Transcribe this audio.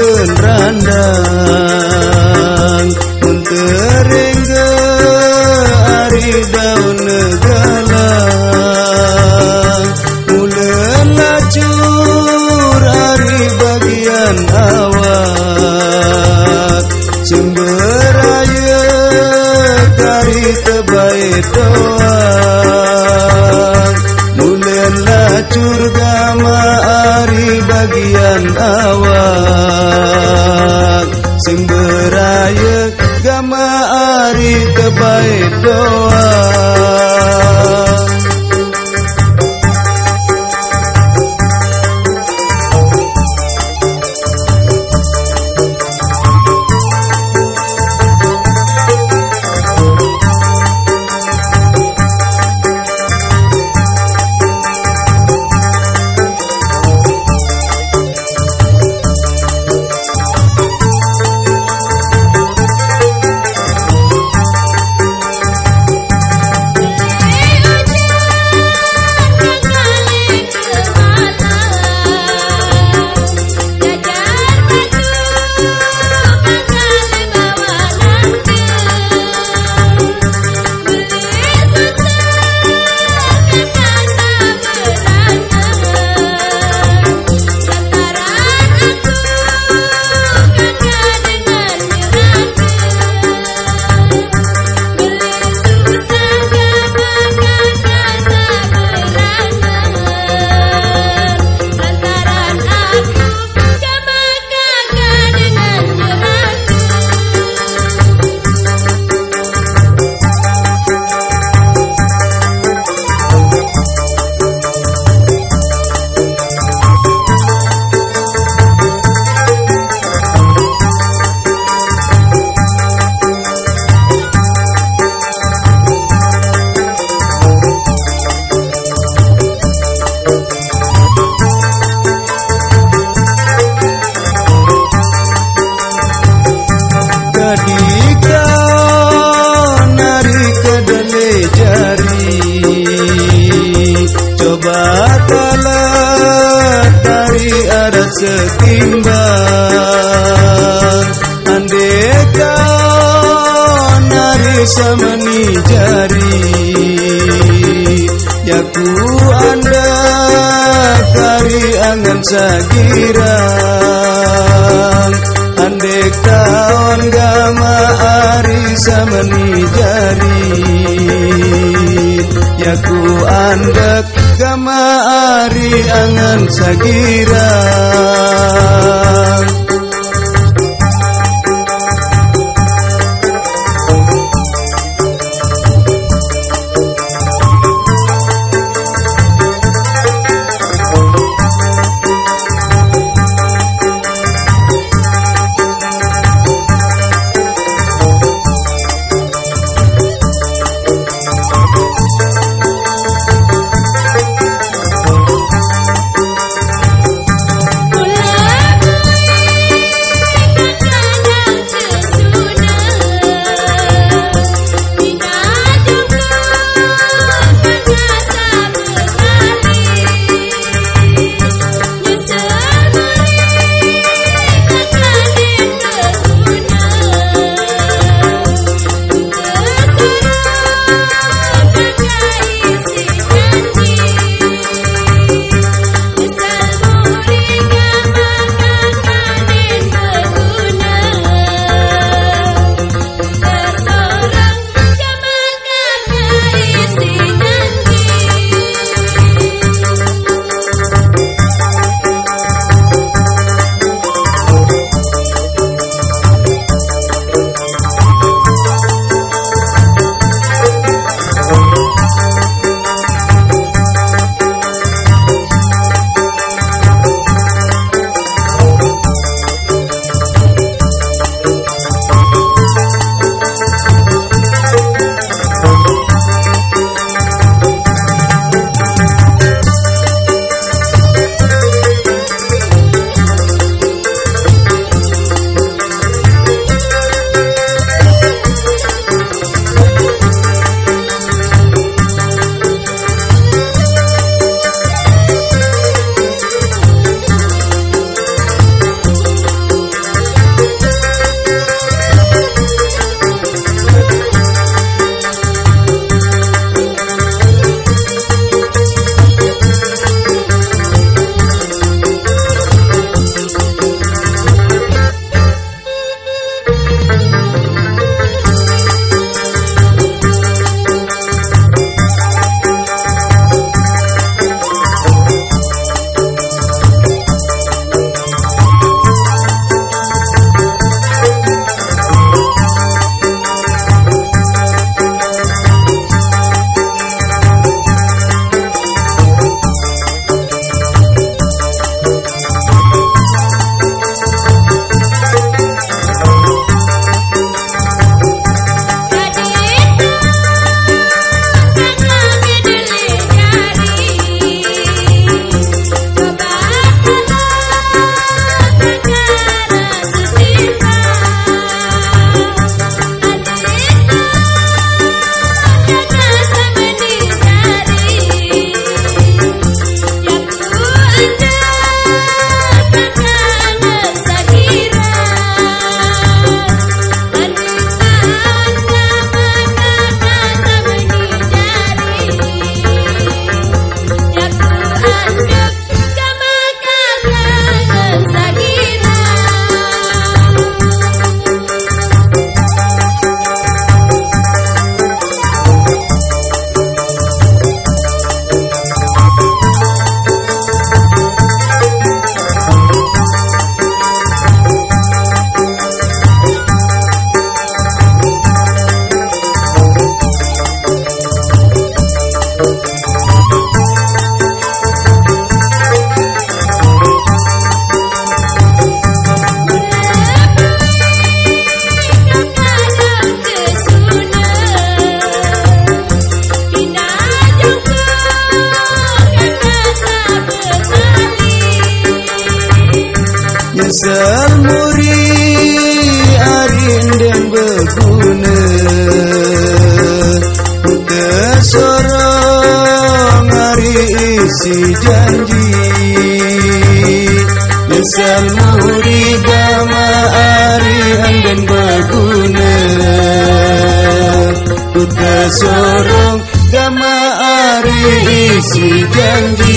keun gama hari tebaik doa Yaku anda kari angan sagirang Andek kawan gama ari semeni jari. Yaku andek gama ari angan sagirang Sorong hari isi janji. Selmuri gama ari anden beguna Sorong gama ari isi janji